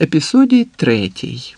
Епісодій третій.